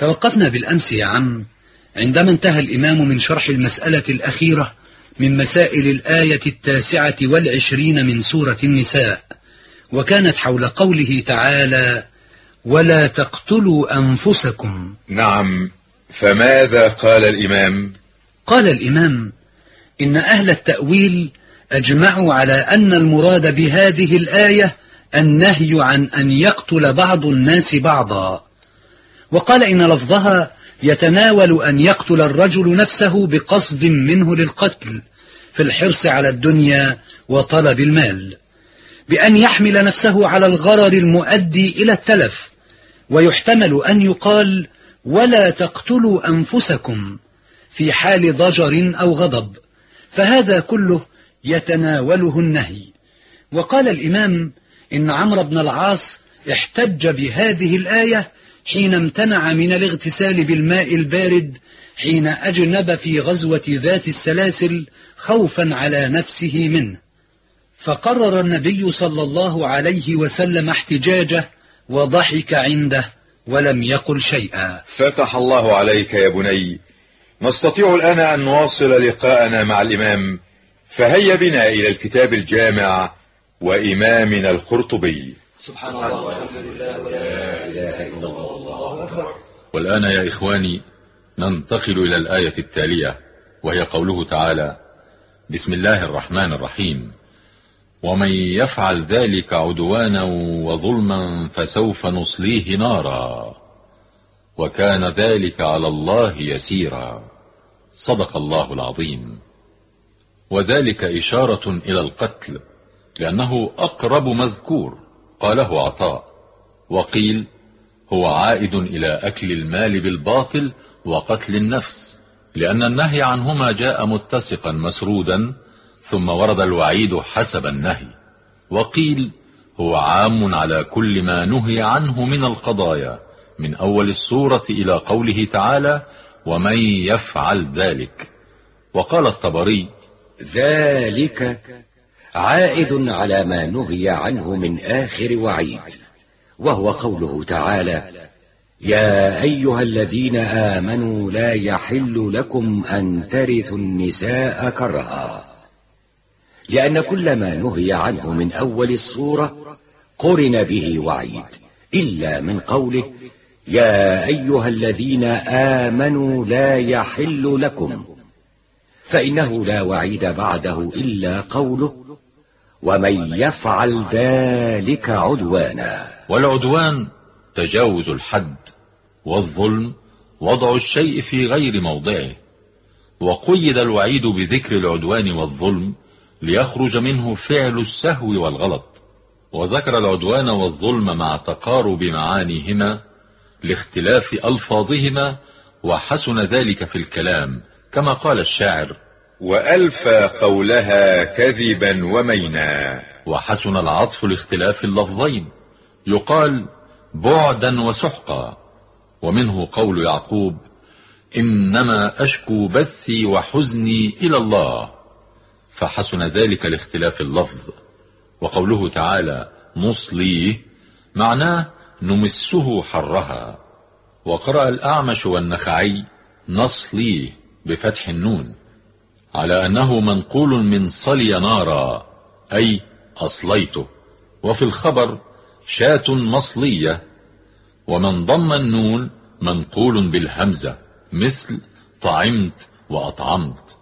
توقفنا بالأمس يا عم. عندما انتهى الإمام من شرح المسألة الأخيرة من مسائل الآية التاسعة والعشرين من سورة النساء وكانت حول قوله تعالى ولا تقتلوا أنفسكم. نعم. فماذا قال الإمام؟ قال الإمام إن أهل التأويل أجمعوا على أن المراد بهذه الآية النهي عن أن يقتل بعض الناس بعضا. وقال إن لفظها يتناول أن يقتل الرجل نفسه بقصد منه للقتل في الحرص على الدنيا وطلب المال بأن يحمل نفسه على الغرر المؤدي إلى التلف ويحتمل أن يقال ولا تقتلوا أنفسكم في حال ضجر أو غضب فهذا كله يتناوله النهي. وقال الإمام إن عمرو بن العاص احتج بهذه الآية حين امتنع من الاغتسال بالماء البارد حين أجنب في غزوة ذات السلاسل خوفا على نفسه منه. فقرر النبي صلى الله عليه وسلم احتجاجه وضحك عنده ولم يقل شيئا. فتح الله عليك يا بني نستطيع الآن أن نواصل لقاءنا مع الإمام فهيا بنا إلى الكتاب الجامع وإمامنا القرطبي. سبحان الله والحمد لله. ولا إله إلا الله. والآن يا إخواني ننتقل إلى الآية التالية وهي قوله تعالى بسم الله الرحمن الرحيم. ومن يفعل ذلك عدوانا وظلما فسوف نصليه نارا وكان ذلك على الله يسيرا. صدق الله العظيم. وذلك إشارة إلى القتل لأنه أقرب مذكور. قاله عطاء وقيل هو عائد إلى أكل المال بالباطل وقتل النفس لأن النهي عنهما جاء متسقا مسرودا ثم ورد الوعيد حسب النهي. وقيل هو عام على كل ما نهي عنه من القضايا من أول السورة إلى قوله تعالى ومن يفعل ذلك. وقال الطبري ذلك عائد على ما نهي عنه من آخر وعيد وهو قوله تعالى يا أيها الذين آمنوا لا يحل لكم أن ترثوا النساء كرها لأن كل ما نهي عنه من أول الصورة قرن به وعيد إلا من قوله يا أيها الذين آمنوا لا يحل لكم فإنه لا وعيد بعده إلا قوله ومن يفعل ذلك عدوانا. والعدوان تجاوز الحد والظلم وضع الشيء في غير موضعه. وقيد الوعيد بذكر العدوان والظلم ليخرج منه فعل السهو والغلط. وذكر العدوان والظلم مع تقارب معانيهما لاختلاف ألفاظهما وحسن ذلك في الكلام كما قال الشاعر وألفى قولها كذبا ومينا. وحسن العطف لاختلاف اللفظين. يقال بعدا وسحقا. ومنه قول يعقوب إنما أشكو بثي وحزني إلى الله. فحسن ذلك لاختلاف اللفظ. وقوله تعالى نصليه معناه نمسه حرها. وقرأ الأعمش والنخعي نصليه بفتح النون. على أنه منقول من صلي نارا أي أصليته وفي الخبر شاة مصلية ومن ضم النون منقول بالهمزة مثل طعمت وأطعمت.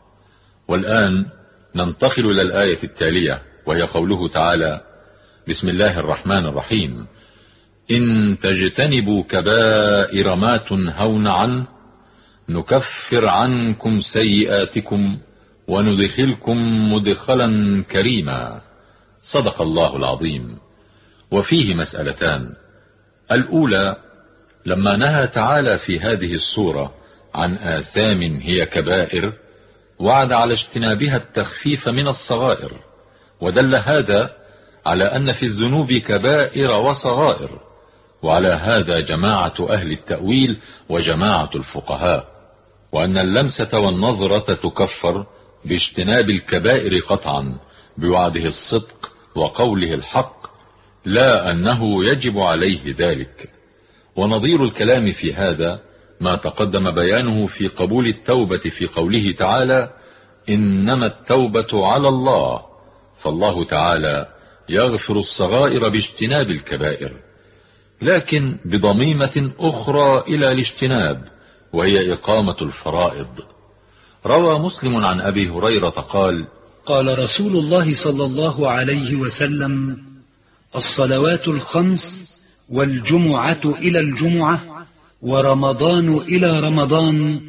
والآن ننتقل إلى الآية التالية وهي قوله تعالى بسم الله الرحمن الرحيم. إن تجتنبوا كبائر ما تنهون عنه نكفر عنكم سيئاتكم وندخلكم مدخلا كريما. صدق الله العظيم. وفيه مسألتان. الأولى لما نهى تعالى في هذه الصورة عن آثام هي كبائر وعد على اجتنابها التخفيف من الصغائر ودل هذا على أن في الذنوب كبائر وصغائر وعلى هذا جماعة أهل التأويل وجماعة الفقهاء وأن اللمسة والنظرة تكفر باجتناب الكبائر قطعا بوعده الصدق وقوله الحق لا أنه يجب عليه ذلك. ونظير الكلام في هذا ما تقدم بيانه في قبول التوبة في قوله تعالى إنما التوبة على الله. فالله تعالى يغفر الصغائر باجتناب الكبائر. لكن بضميمة أخرى إلى الاجتناب وهي إقامة الفرائض. روى مسلم عن أبي هريرة قال قال رسول الله صلى الله عليه وسلم الصلوات الخمس والجمعة إلى الجمعة ورمضان إلى رمضان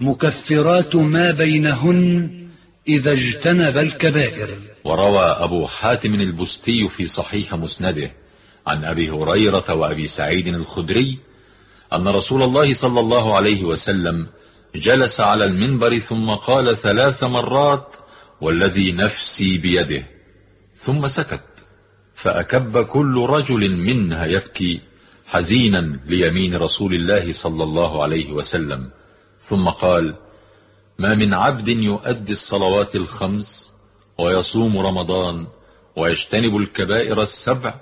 مكفرات ما بينهن إذا اجتنب الكبائر. وروى أبو حاتم البستي في صحيح مسنده عن أبي هريرة وأبي سعيد الخدري أن رسول الله صلى الله عليه وسلم جلس على المنبر ثم قال ثلاث مرات والذي نفسي بيده. ثم سكت. فأكب كل رجل منها يبكي حزينا ليمين رسول الله صلى الله عليه وسلم. ثم قال ما من عبد يؤدي الصلوات الخمس ويصوم رمضان ويجتنب الكبائر السبع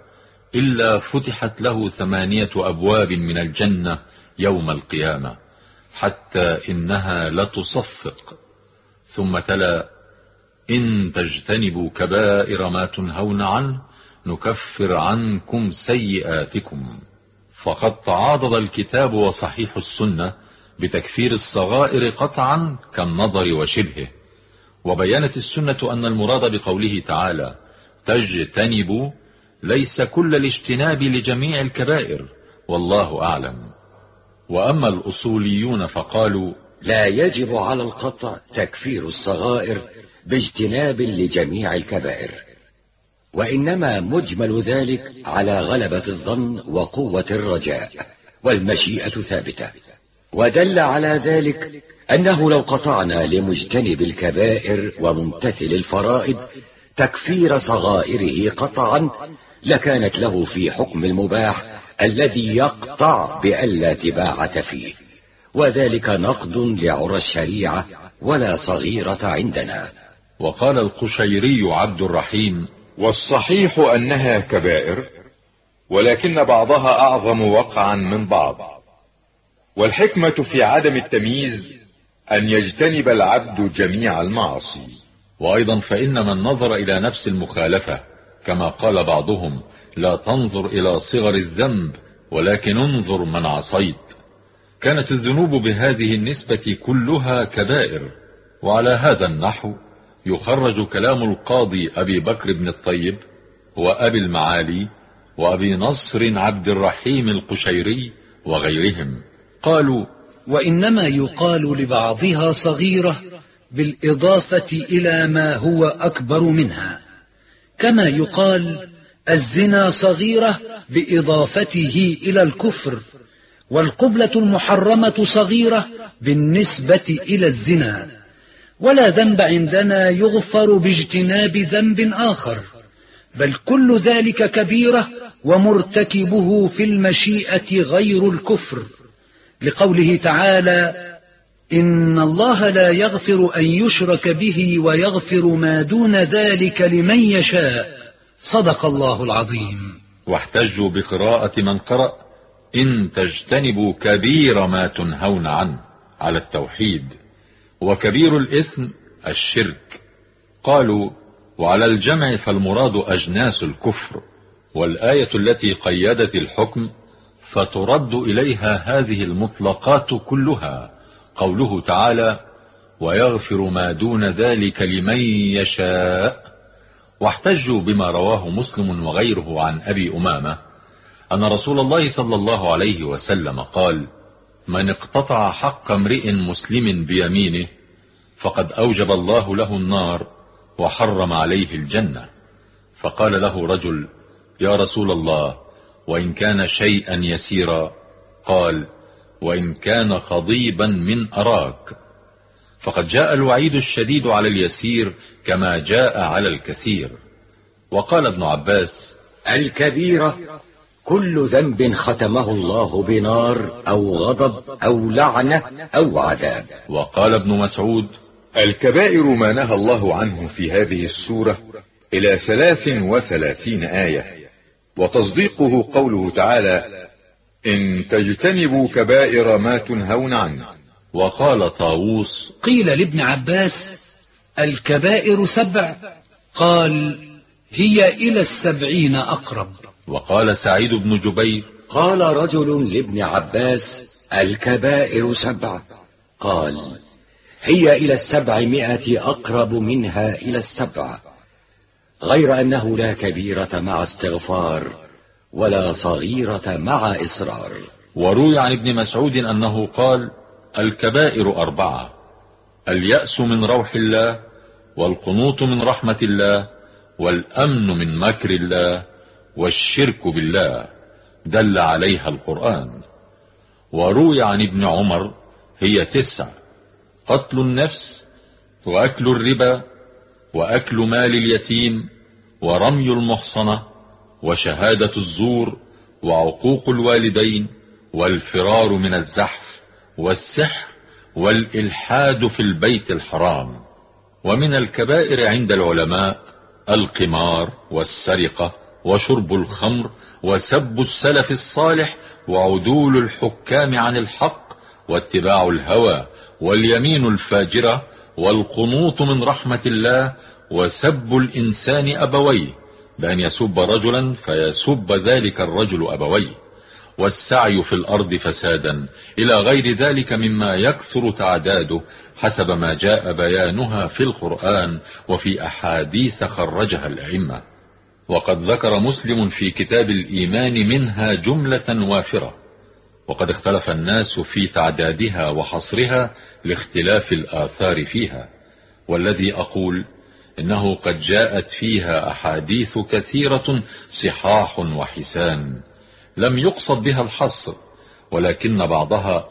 إلا فتحت له ثمانية أبواب من الجنة يوم القيامة. حتى إنها لتصفق. ثم تلا إن تجتنبوا كبائر ما تنهون عنه نكفر عنكم سيئاتكم. فقد تعاضد الكتاب وصحيح السنة بتكفير الصغائر قطعا كالنظر وشبهه. وبيانت السنة أن المراد بقوله تعالى تجتنبوا ليس كل الاجتناب لجميع الكبائر والله أعلم. وأما الأصوليون فقالوا لا يجب على القطع تكفير الصغائر باجتناب لجميع الكبائر وإنما مجمل ذلك على غلبة الظن وقوة الرجاء والمشيئة ثابتة. ودل على ذلك أنه لو قطعنا لمجتنب الكبائر وممتثل الفرائض تكفير صغائره قطعا لكانت له في حكم المباح الذي يقطع بألا تباعة فيه. وذلك نقد لعرى الشريعة ولا صغيرة عندنا. وقال القشيري عبد الرحيم والصحيح أنها كبائر ولكن بعضها أعظم وقعا من بعض. والحكمة في عدم التمييز أن يجتنب العبد جميع المعاصي. وأيضا فإن من نظر إلى نفس المخالفة كما قال بعضهم لا تنظر إلى صغر الذنب ولكن انظر من عصيت. كانت الذنوب بهذه النسبة كلها كبائر. وعلى هذا النحو يخرج كلام القاضي أبي بكر بن الطيب وأبي المعالي وأبي نصر عبد الرحيم القشيري وغيرهم. قالوا وإنما يقال لبعضها صغيرة بالإضافة إلى ما هو أكبر منها. كما يقال الزنا صغيرة بإضافته إلى الكفر والقبلة المحرمة صغيرة بالنسبة إلى الزنا. ولا ذنب عندنا يغفر باجتناب ذنب آخر بل كل ذلك كبيرة ومرتكبه في المشيئة غير الكفر. لقوله تعالى إن الله لا يغفر أن يشرك به ويغفر ما دون ذلك لمن يشاء. صدق الله العظيم. واحتجوا بقراءة من قرأ إن تجتنبوا كبير ما تنهون عنه. على التوحيد. وكبير الإثم الشرك. قالوا وعلى الجمع فالمراد أجناس الكفر. والآية التي قيدت الحكم فترد إليها هذه المطلقات كلها. قوله تعالى ويغفر ما دون ذلك لمن يشاء. واحتجوا بما رواه مسلم وغيره عن أبي أمامة أن رسول الله صلى الله عليه وسلم قال من اقتطع حق امرئ مسلم بيمينه فقد أوجب الله له النار وحرم عليه الجنة. فقال له رجل يا رسول الله وإن كان شيئا يسيرا قال وإن كان قضيبا من أراك. فقد جاء الوعيد الشديد على اليسير كما جاء على الكثير. وقال ابن عباس الكبيرة كل ذنب ختمه الله بنار أو غضب أو لعنة أو عذاب. وقال ابن مسعود الكبائر ما نهى الله عنه في هذه السورة إلى ثلاث وثلاثين آية. وتصديقه قوله تعالى إن تجتنبوا كبائر ما تنهون عنه. وقال طاووس قيل لابن عباس الكبائر سبع. قال هي إلى السبعين أقرب. وقال سعيد بن جبير قال رجل لابن عباس الكبائر سبع. قال هي إلى السبعمائة أقرب منها إلى السبع. غير أنه لا كبيرة مع استغفار ولا صغيرة مع إصرار. وروي عن ابن مسعود أنه قال الكبائر أربعة اليأس من روح الله والقنوط من رحمة الله والأمن من مكر الله والشرك بالله. دل عليها القرآن. وروي عن ابن عمر هي تسع قتل النفس وأكل الربا وأكل مال اليتيم ورمي المحصنة وشهادة الزور وعقوق الوالدين والفرار من الزحف. والسحر والإلحاد في البيت الحرام. ومن الكبائر عند العلماء القمار والسرقة وشرب الخمر وسب السلف الصالح وعدول الحكام عن الحق واتباع الهوى واليمين الفاجرة والقنوط من رحمة الله وسب الإنسان أبويه. بأن يسب رجلا فيسب ذلك الرجل أبويه. والسعي في الأرض فسادا. إلى غير ذلك مما يكثر تعداده حسب ما جاء بيانها في القرآن وفي أحاديث خرجها الأئمة. وقد ذكر مسلم في كتاب الإيمان منها جملة وافرة. وقد اختلف الناس في تعدادها وحصرها لاختلاف الآثار فيها. والذي أقول إنه قد جاءت فيها أحاديث كثيرة صحاح وحسان. لم يقصد بها الحصر ولكن بعضها